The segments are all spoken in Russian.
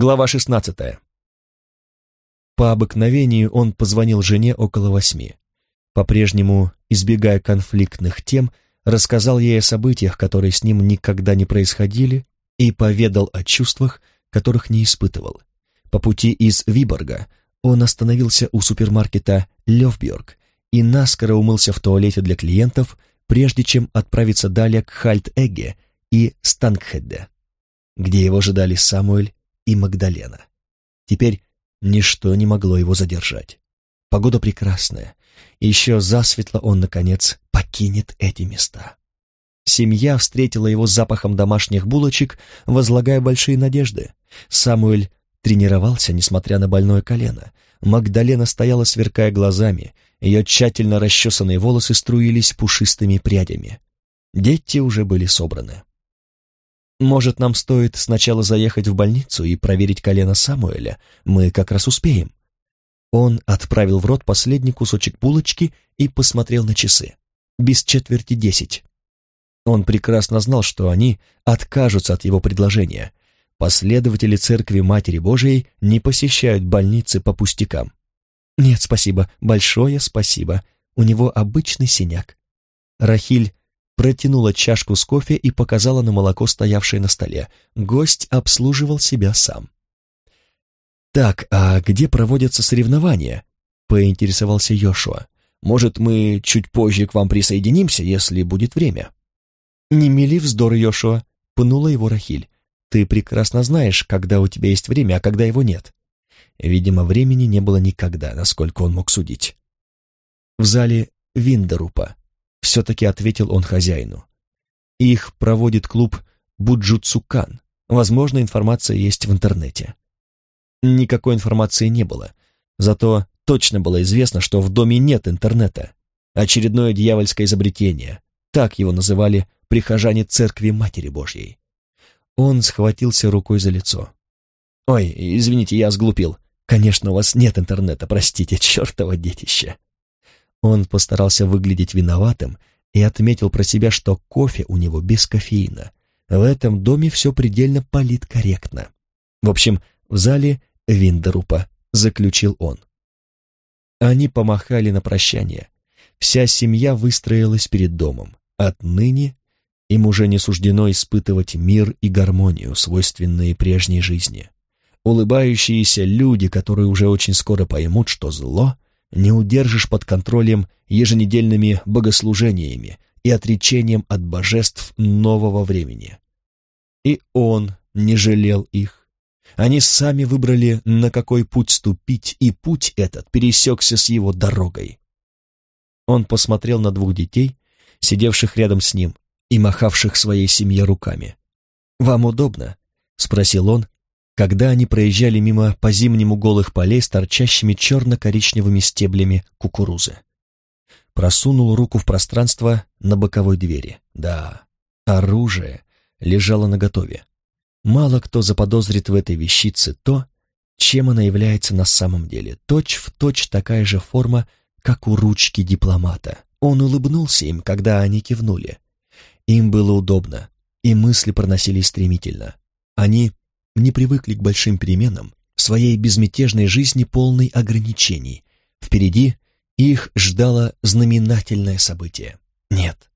Глава шестнадцатая. По обыкновению он позвонил жене около восьми. По-прежнему, избегая конфликтных тем, рассказал ей о событиях, которые с ним никогда не происходили, и поведал о чувствах, которых не испытывал. По пути из Виборга он остановился у супермаркета Левберг и наскоро умылся в туалете для клиентов, прежде чем отправиться далее к Хальт-Эгге и Станкхедде, где его ожидали Самуэль и Магдалена. Теперь ничто не могло его задержать. Погода прекрасная, еще засветло он, наконец, покинет эти места. Семья встретила его запахом домашних булочек, возлагая большие надежды. Самуэль тренировался, несмотря на больное колено. Магдалена стояла, сверкая глазами, ее тщательно расчесанные волосы струились пушистыми прядями. Дети уже были собраны. «Может, нам стоит сначала заехать в больницу и проверить колено Самуэля? Мы как раз успеем». Он отправил в рот последний кусочек булочки и посмотрел на часы. Без четверти десять. Он прекрасно знал, что они откажутся от его предложения. Последователи Церкви Матери Божией не посещают больницы по пустякам. «Нет, спасибо, большое спасибо. У него обычный синяк». Рахиль протянула чашку с кофе и показала на молоко, стоявшее на столе. Гость обслуживал себя сам. «Так, а где проводятся соревнования?» — поинтересовался Йошуа. «Может, мы чуть позже к вам присоединимся, если будет время?» «Не мели вздор, Йошуа», — пнула его Рахиль. «Ты прекрасно знаешь, когда у тебя есть время, а когда его нет». Видимо, времени не было никогда, насколько он мог судить. В зале Виндерупа все-таки ответил он хозяину. Их проводит клуб Буджуцукан. Возможно, информация есть в интернете. Никакой информации не было, зато точно было известно, что в доме нет интернета. Очередное дьявольское изобретение. Так его называли прихожане Церкви Матери Божьей. Он схватился рукой за лицо. «Ой, извините, я сглупил. Конечно, у вас нет интернета, простите, чертово детище». Он постарался выглядеть виноватым и отметил про себя, что кофе у него без кофеина. В этом доме все предельно политкорректно. В общем, в зале Виндерупа, заключил он. Они помахали на прощание. Вся семья выстроилась перед домом. Отныне им уже не суждено испытывать мир и гармонию, свойственные прежней жизни. Улыбающиеся люди, которые уже очень скоро поймут, что зло не удержишь под контролем еженедельными богослужениями и отречением от божеств нового времени. И он не жалел их. Они сами выбрали, на какой путь ступить, и путь этот пересекся с его дорогой. Он посмотрел на двух детей, сидевших рядом с ним и махавших своей семье руками. «Вам удобно?» — спросил он, когда они проезжали мимо по-зимнему голых полей с торчащими черно-коричневыми стеблями кукурузы. Просунул руку в пространство на боковой двери. Да, оружие лежало наготове. Мало кто заподозрит в этой вещице то, чем она является на самом деле. Точь в точь такая же форма, как у ручки дипломата. Он улыбнулся им, когда они кивнули. Им было удобно, и мысли проносились стремительно. Они не привыкли к большим переменам, в своей безмятежной жизни полной ограничений. Впереди их ждало знаменательное событие. Нет,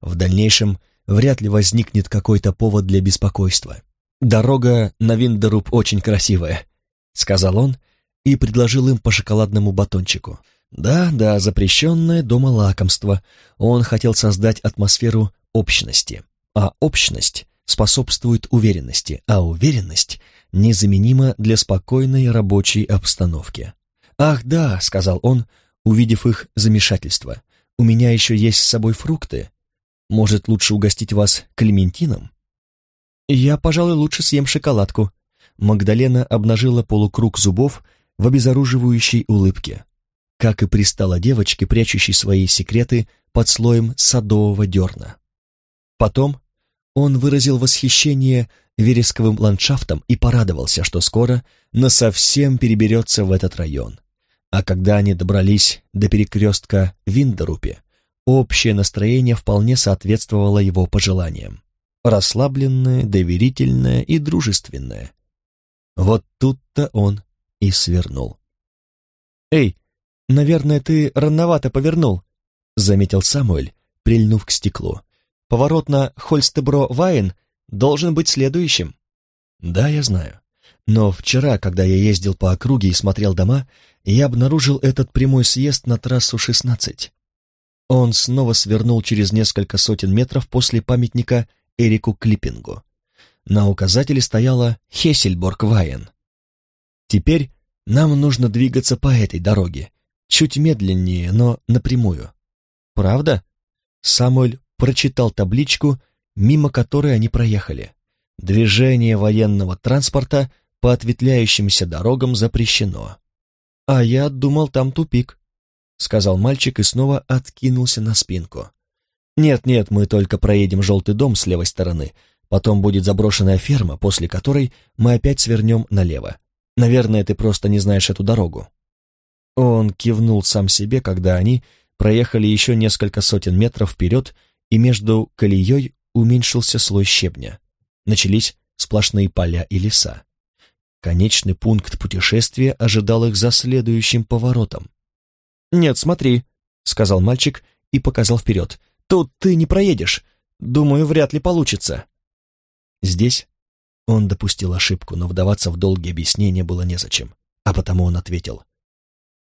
в дальнейшем вряд ли возникнет какой-то повод для беспокойства. «Дорога на Виндеруб очень красивая», — сказал он и предложил им по шоколадному батончику. Да, да, запрещенное дома лакомство. Он хотел создать атмосферу общности, а общность способствует уверенности, а уверенность незаменима для спокойной рабочей обстановки. «Ах, да», — сказал он, увидев их замешательство, — «у меня еще есть с собой фрукты. Может, лучше угостить вас клементином?» «Я, пожалуй, лучше съем шоколадку». Магдалена обнажила полукруг зубов в обезоруживающей улыбке, как и пристала девочке, прячущей свои секреты под слоем садового дерна. Потом он выразил восхищение вересковым ландшафтом и порадовался, что скоро насовсем переберется в этот район. А когда они добрались до перекрестка Виндерупе, общее настроение вполне соответствовало его пожеланиям. Расслабленное, доверительное и дружественное. Вот тут-то он и свернул. «Эй, наверное, ты рановато повернул», — заметил Самуэль, прильнув к стеклу. «Поворот на Хольстебро-Вайн должен быть следующим». «Да, я знаю. Но вчера, когда я ездил по округе и смотрел дома, я обнаружил этот прямой съезд на трассу 16. Он снова свернул через несколько сотен метров после памятника Эрику Клиппингу. На указателе стояла Хессельборг-Вайн. Теперь нам нужно двигаться по этой дороге, чуть медленнее, но напрямую. Правда? Самуэль прочитал табличку, мимо которой они проехали. Движение военного транспорта по ответвляющимся дорогам запрещено. А я думал, там тупик, сказал мальчик и снова откинулся на спинку. Нет-нет, мы только проедем желтый дом с левой стороны, потом будет заброшенная ферма, после которой мы опять свернем налево. Наверное, ты просто не знаешь эту дорогу. Он кивнул сам себе, когда они проехали еще несколько сотен метров вперед, и между колеей уменьшился слой щебня. Начались сплошные поля и леса. Конечный пункт путешествия ожидал их за следующим поворотом. «Нет, смотри», — сказал мальчик и показал вперед. «Тут ты не проедешь. Думаю, вряд ли получится». Здесь он допустил ошибку, но вдаваться в долгие объяснения было незачем, а потому он ответил.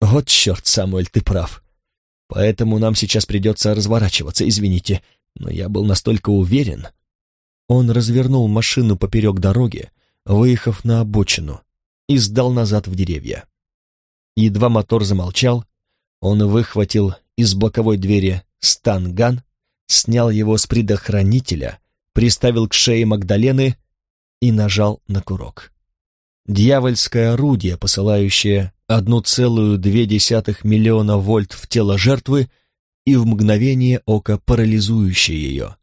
«Вот черт, Самуэль, ты прав. Поэтому нам сейчас придется разворачиваться, извините, но я был настолько уверен». Он развернул машину поперек дороги, выехав на обочину, и сдал назад в деревья. Едва мотор замолчал, он выхватил из боковой двери станган, снял его с предохранителя, приставил к шее Магдалены и нажал на курок. Дьявольское орудие, посылающее 1,2 миллиона вольт в тело жертвы и в мгновение ока парализующее ее.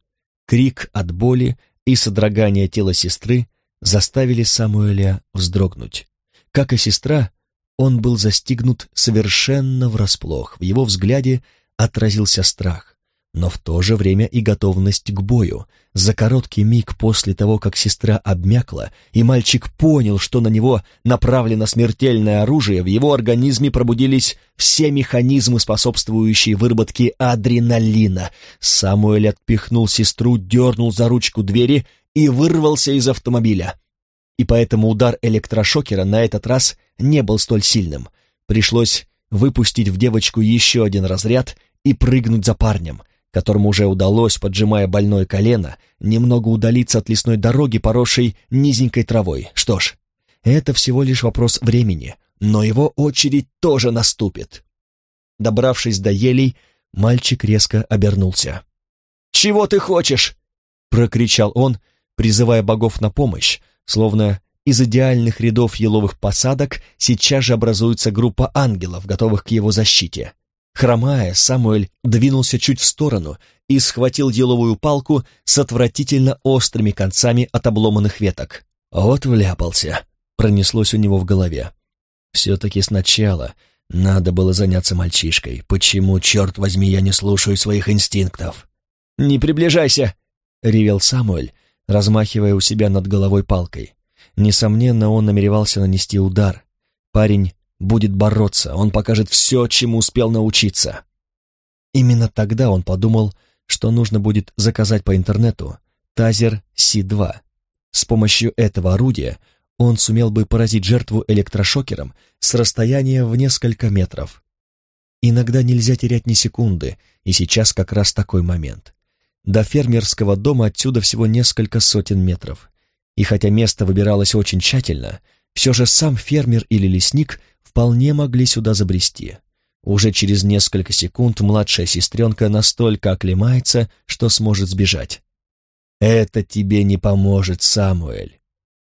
Крик от боли и содрогание тела сестры заставили Самуэля вздрогнуть. Как и сестра, он был застигнут совершенно врасплох. В его взгляде отразился страх, но в то же время и готовность к бою. За короткий миг после того, как сестра обмякла, и мальчик понял, что на него направлено смертельное оружие, в его организме пробудились все механизмы, способствующие выработке адреналина. Самуэль отпихнул сестру, дернул за ручку двери и вырвался из автомобиля. И поэтому удар электрошокера на этот раз не был столь сильным. Пришлось выпустить в девочку еще один разряд и прыгнуть за парнем — которому уже удалось, поджимая больное колено, немного удалиться от лесной дороги, поросшей низенькой травой. Что ж, это всего лишь вопрос времени, но его очередь тоже наступит. Добравшись до елей, мальчик резко обернулся. «Чего ты хочешь?» — прокричал он, призывая богов на помощь, словно из идеальных рядов еловых посадок сейчас же образуется группа ангелов, готовых к его защите. Хромая, Самуэль двинулся чуть в сторону и схватил еловую палку с отвратительно острыми концами от обломанных веток. «Вот вляпался», — пронеслось у него в голове. «Все-таки сначала надо было заняться мальчишкой. Почему, черт возьми, я не слушаю своих инстинктов?» «Не приближайся!» — ревел Самуэль, размахивая у себя над головой палкой. Несомненно, он намеревался нанести удар. Парень будет бороться, он покажет все, чему успел научиться. Именно тогда он подумал, что нужно будет заказать по интернету Тазер Си-2. С помощью этого орудия он сумел бы поразить жертву электрошокером с расстояния в несколько метров. Иногда нельзя терять ни секунды, и сейчас как раз такой момент. До фермерского дома отсюда всего несколько сотен метров. И хотя место выбиралось очень тщательно, все же сам фермер или лесник – вполне могли сюда забрести. Уже через несколько секунд младшая сестренка настолько оклемается, что сможет сбежать. «Это тебе не поможет, Самуэль!»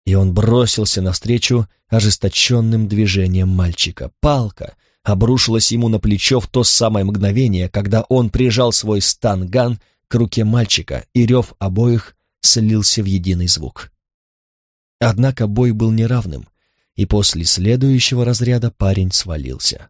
И он бросился навстречу ожесточенным движением мальчика. Палка обрушилась ему на плечо в то самое мгновение, когда он прижал свой станган к руке мальчика, и рев обоих слился в единый звук. Однако бой был неравным и после следующего разряда парень свалился.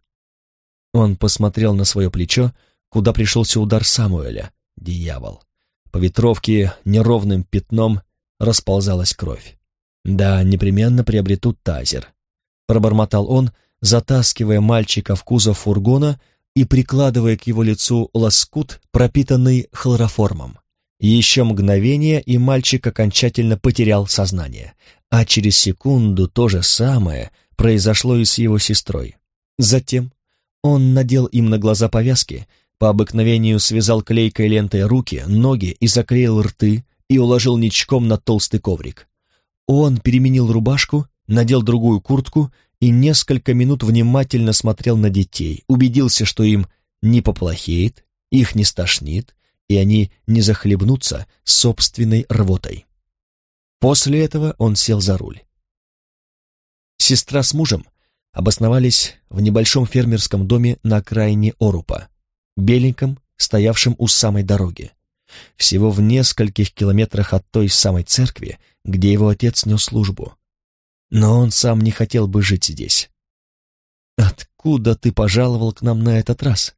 Он посмотрел на свое плечо, куда пришелся удар Самуэля. Дьявол. По ветровке неровным пятном расползалась кровь. Да, непременно приобретут тазер. Пробормотал он, затаскивая мальчика в кузов фургона и прикладывая к его лицу лоскут, пропитанный хлороформом. Еще мгновение, и мальчик окончательно потерял сознание, а через секунду то же самое произошло и с его сестрой. Затем он надел им на глаза повязки, по обыкновению связал клейкой лентой руки, ноги и заклеил рты и уложил ничком на толстый коврик. Он переменил рубашку, надел другую куртку и несколько минут внимательно смотрел на детей, убедился, что им не поплохеет, их не стошнит, и они не захлебнутся собственной рвотой. После этого он сел за руль. Сестра с мужем обосновались в небольшом фермерском доме на окраине Орупа, беленьком, стоявшем у самой дороги, всего в нескольких километрах от той самой церкви, где его отец нес службу но он сам не хотел бы жить здесь. «Откуда ты пожаловал к нам на этот раз?»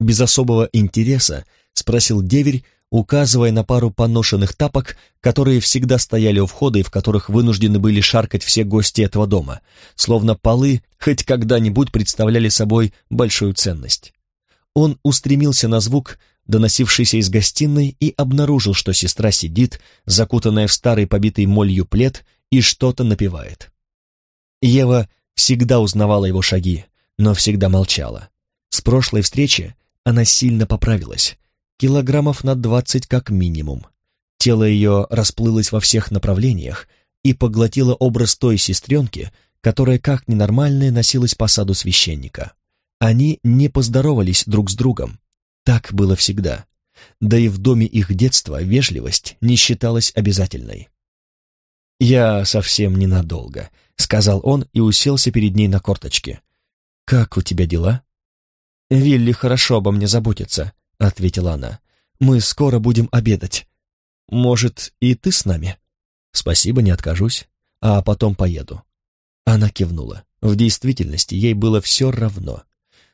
Без особого интереса спросил деверь, указывая на пару поношенных тапок, которые всегда стояли у входа и в которых вынуждены были шаркать все гости этого дома, словно полы хоть когда-нибудь представляли собой большую ценность. Он устремился на звук, доносившийся из гостиной, и обнаружил, что сестра сидит, закутанная в старый побитый молью плед, и что-то напевает. Ева всегда узнавала его шаги, но всегда молчала. С прошлой встречи она сильно поправилась, килограммов на двадцать как минимум. Тело ее расплылось во всех направлениях и поглотило образ той сестренки, которая как ненормальная носилась по саду священника. Они не поздоровались друг с другом. Так было всегда. Да и в доме их детства вежливость не считалась обязательной. «Я совсем ненадолго», — сказал он и уселся перед ней на корточке. «Как у тебя дела?» «Вилли хорошо обо мне заботится», — ответила она. «Мы скоро будем обедать. Может, и ты с нами?» «Спасибо, не откажусь. А потом поеду». Она кивнула. В действительности ей было все равно.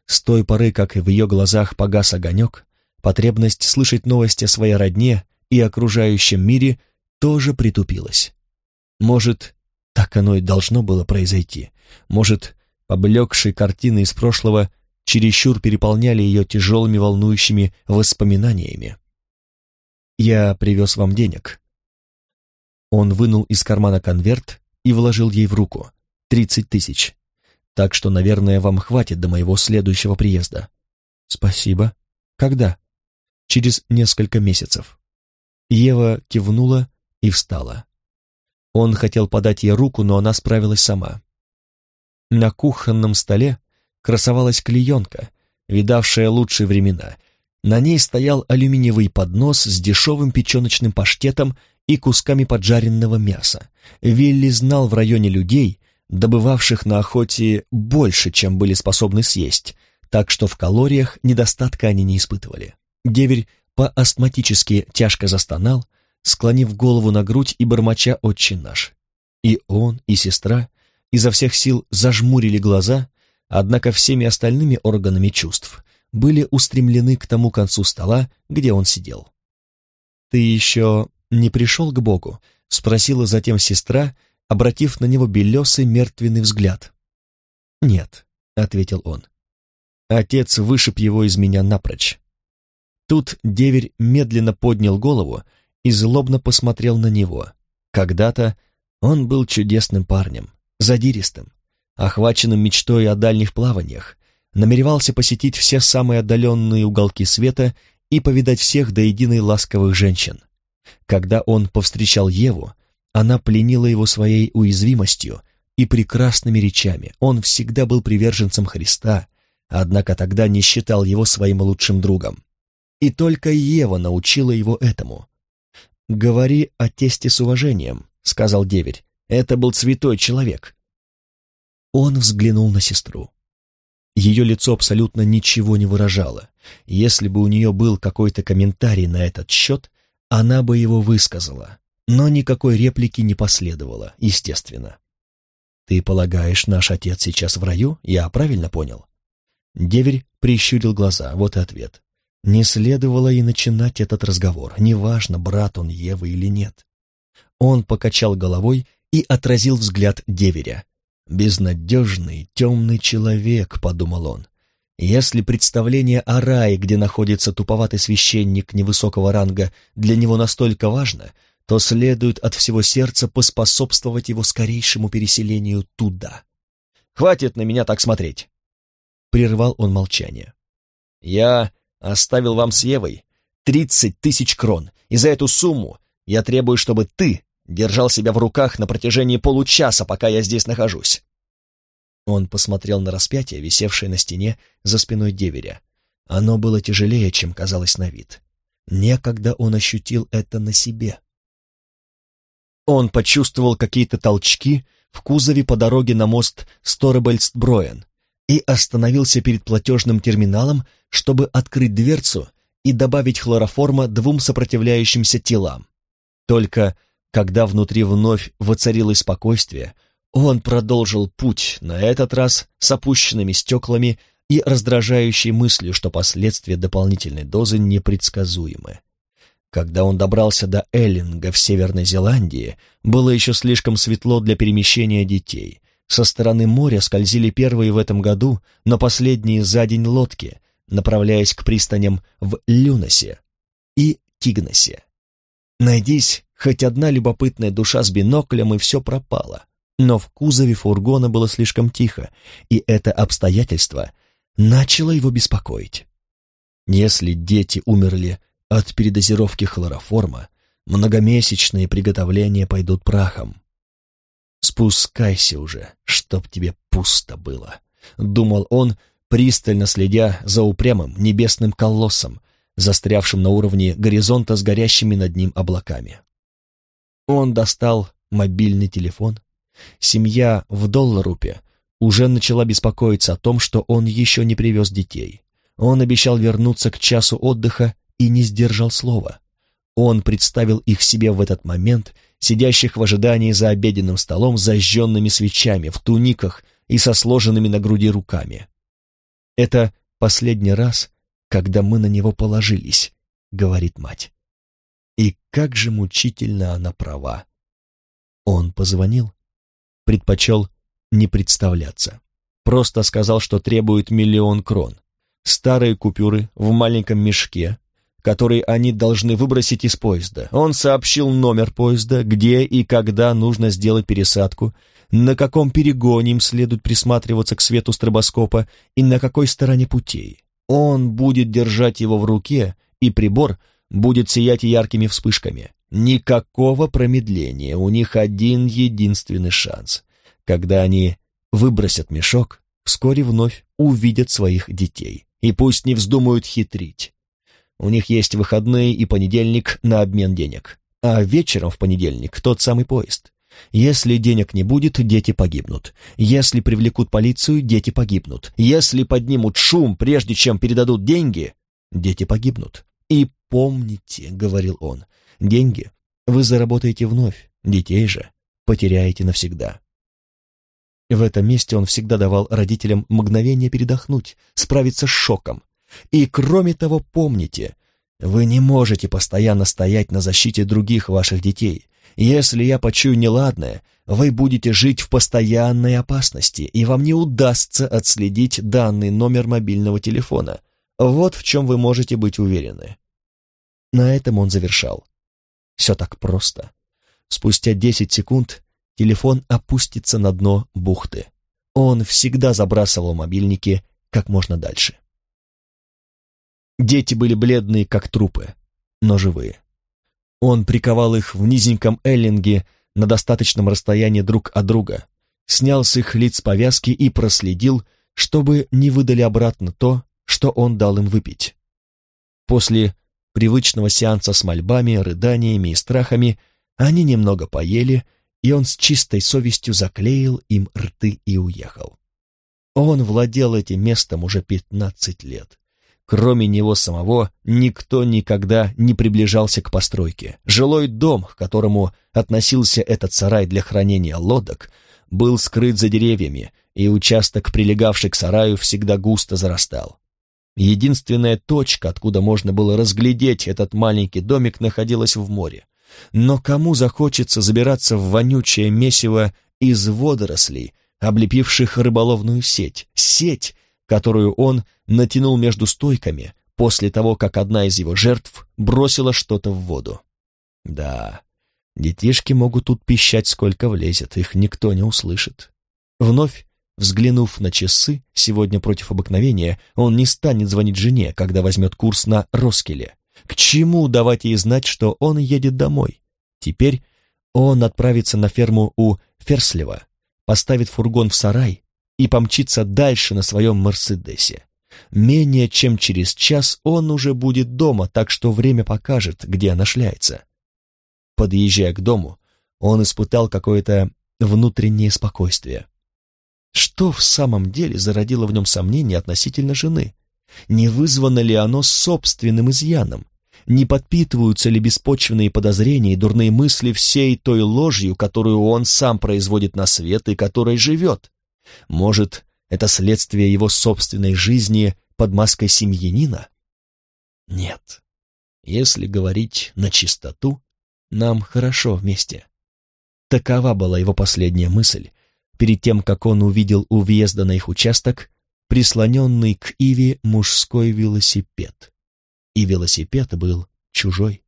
С той поры, как в ее глазах погас огонек, потребность слышать новости о своей родне и окружающем мире тоже притупилась. Может, так оно и должно было произойти. Может, поблекшие картины из прошлого чересчур переполняли ее тяжелыми волнующими воспоминаниями. «Я привез вам денег». Он вынул из кармана конверт и вложил ей в руку. «Тридцать тысяч. Так что, наверное, вам хватит до моего следующего приезда». «Спасибо. Когда?» «Через несколько месяцев». Ева кивнула и встала. Он хотел подать ей руку, но она справилась сама. На кухонном столе красовалась клеенка, видавшая лучшие времена. На ней стоял алюминиевый поднос с дешевым печеночным паштетом и кусками поджаренного мяса. Вилли знал в районе людей, добывавших на охоте больше, чем были способны съесть, так что в калориях недостатка они не испытывали. Деверь по-астматически тяжко застонал, склонив голову на грудь и бормоча «Отче наш». И он, и сестра изо всех сил зажмурили глаза, однако всеми остальными органами чувств были устремлены к тому концу стола, где он сидел. «Ты еще не пришел к Богу?» — спросила затем сестра, обратив на него белесый мертвенный взгляд. «Нет», — ответил он. Отец вышиб его из меня напрочь. Тут деверь медленно поднял голову и злобно посмотрел на него. Когда-то он был чудесным парнем, задиристым, охваченным мечтой о дальних плаваниях, намеревался посетить все самые отдаленные уголки света и повидать всех до единой ласковых женщин. Когда он повстречал Еву, она пленила его своей уязвимостью и прекрасными речами. Он всегда был приверженцем Христа, однако тогда не считал его своим лучшим другом. И только Ева научила его этому. «Говори о тесте с уважением», — сказал деверь. «Это был святой человек». Он взглянул на сестру. Ее лицо абсолютно ничего не выражало. Если бы у нее был какой-то комментарий на этот счет, она бы его высказала. Но никакой реплики не последовало, естественно. «Ты полагаешь, наш отец сейчас в раю? Я правильно понял?» Деверь прищурил глаза, вот и ответ. Не следовало и начинать этот разговор, неважно, брат он Евы или нет. Он покачал головой и отразил взгляд деверя. «Безнадежный, темный человек», — подумал он. Если представление о рае, где находится туповатый священник невысокого ранга, для него настолько важно, то следует от всего сердца поспособствовать его скорейшему переселению туда. «Хватит на меня так смотреть!» Прервал он молчание. «Я оставил вам с Евой тридцать тысяч крон, и за эту сумму я требую, чтобы ты держал себя в руках на протяжении получаса, пока я здесь нахожусь». Он посмотрел на распятие, висевшее на стене за спиной деверя. Оно было тяжелее, чем казалось на вид. Некогда он ощутил это на себе. Он почувствовал какие-то толчки в кузове по дороге на мост Сторебельстброен и остановился перед платежным терминалом, чтобы открыть дверцу и добавить хлороформа двум сопротивляющимся телам. Только когда внутри вновь воцарилось спокойствие, он продолжил путь, на этот раз с опущенными стеклами и раздражающей мыслью, что последствия дополнительной дозы непредсказуемы. Когда он добрался до Эллинга в Северной Зеландии, было еще слишком светло для перемещения детей. Со стороны моря скользили первые в этом году, но последние за день лодки, направляясь к пристаням в Люнасе и Кигнасе. Найдись хоть одна любопытная душа с биноклем, и все пропало. Но в кузове фургона было слишком тихо, и это обстоятельство начало его беспокоить. Если дети умерли от передозировки хлороформа многомесячные приготовления пойдут прахом. «Спускайся уже, чтоб тебе пусто было», — думал он, пристально следя за упрямым небесным колоссом, застрявшим на уровне горизонта с горящими над ним облаками. Он достал мобильный телефон. Семья в Долларупе уже начала беспокоиться о том, что он еще не привез детей. Он обещал вернуться к часу отдыха и не сдержал слова. Он представил их себе в этот момент, сидящих в ожидании за обеденным столом с зажженными свечами, в туниках и со сложенными на груди руками. «Это последний раз, когда мы на него положились», — говорит мать. Как же мучительно она права. Он позвонил, предпочел не представляться. Просто сказал, что требует миллион крон. Старые купюры в маленьком мешке, который они должны выбросить из поезда. Он сообщил номер поезда, где и когда нужно сделать пересадку, на каком перегоне им следует присматриваться к свету стробоскопа и на какой стороне путей. Он будет держать его в руке, и прибор будет сиять яркими вспышками. Никакого промедления, у них один единственный шанс. Когда они выбросят мешок, вскоре вновь увидят своих детей. И пусть не вздумают хитрить. У них есть выходные и понедельник на обмен денег. А вечером в понедельник тот самый поезд. Если денег не будет, дети погибнут. Если привлекут полицию, дети погибнут. Если поднимут шум, прежде чем передадут деньги, дети погибнут. И помните, — говорил он, — деньги вы заработаете вновь, детей же потеряете навсегда. В этом месте он всегда давал родителям мгновение передохнуть, справиться с шоком, и кроме того, помните, вы не можете постоянно стоять на защите других ваших детей. Если я почую неладное, вы будете жить в постоянной опасности, и вам не удастся отследить данный номер мобильного телефона. Вот в чем вы можете быть уверены. На этом он завершал. Все так просто. Спустя десять секунд телефон опустится на дно бухты. Он всегда забрасывал мобильники как можно дальше. Дети были бледные, как трупы, но живые. Он приковал их в низеньком эллинге на достаточном расстоянии друг от друга, снял с их лиц повязки и проследил, чтобы не выдали обратно то, что он дал им выпить. После привычного сеанса с мольбами, рыданиями и страхами они немного поели, и он с чистой совестью заклеил им рты и уехал. Он владел этим местом уже пятнадцать лет. Кроме него самого, никто никогда не приближался к постройке. Жилой дом, к которому относился этот сарай для хранения лодок, был скрыт за деревьями, и участок, прилегавший к сараю, всегда густо зарастал. Единственная точка, откуда можно было разглядеть этот маленький домик, находилась в море. Но кому захочется забираться в вонючее месиво из водорослей, облепивших рыболовную сеть, сеть, которую он натянул между стойками после того, как одна из его жертв бросила что-то в воду. Да, детишки могут тут пищать сколько влезет, их никто не услышит. Вновь Взглянув на часы, сегодня против обыкновения, он не станет звонить жене, когда возьмет курс на Роскеле. К чему давать ей знать, что он едет домой? Теперь он отправится на ферму у Ферслева, поставит фургон в сарай и помчится дальше на своем Мерседесе. Менее чем через час он уже будет дома, так что время покажет, где она шляется. Подъезжая к дому, он испытал какое-то внутреннее спокойствие. Что в самом деле зародило в нем сомнение относительно жены? Не вызвано ли оно собственным изъяном? Не подпитываются ли беспочвенные подозрения и дурные мысли всей той ложью, которую он сам производит на свет и которой живет? Может, это следствие его собственной жизни под маской семьянина? Нет. Если говорить на чистоту, нам хорошо вместе. Такова была его последняя мысль, перед тем, как он увидел у въезда на их участок прислоненный к Иве мужской велосипед. И велосипед был чужой.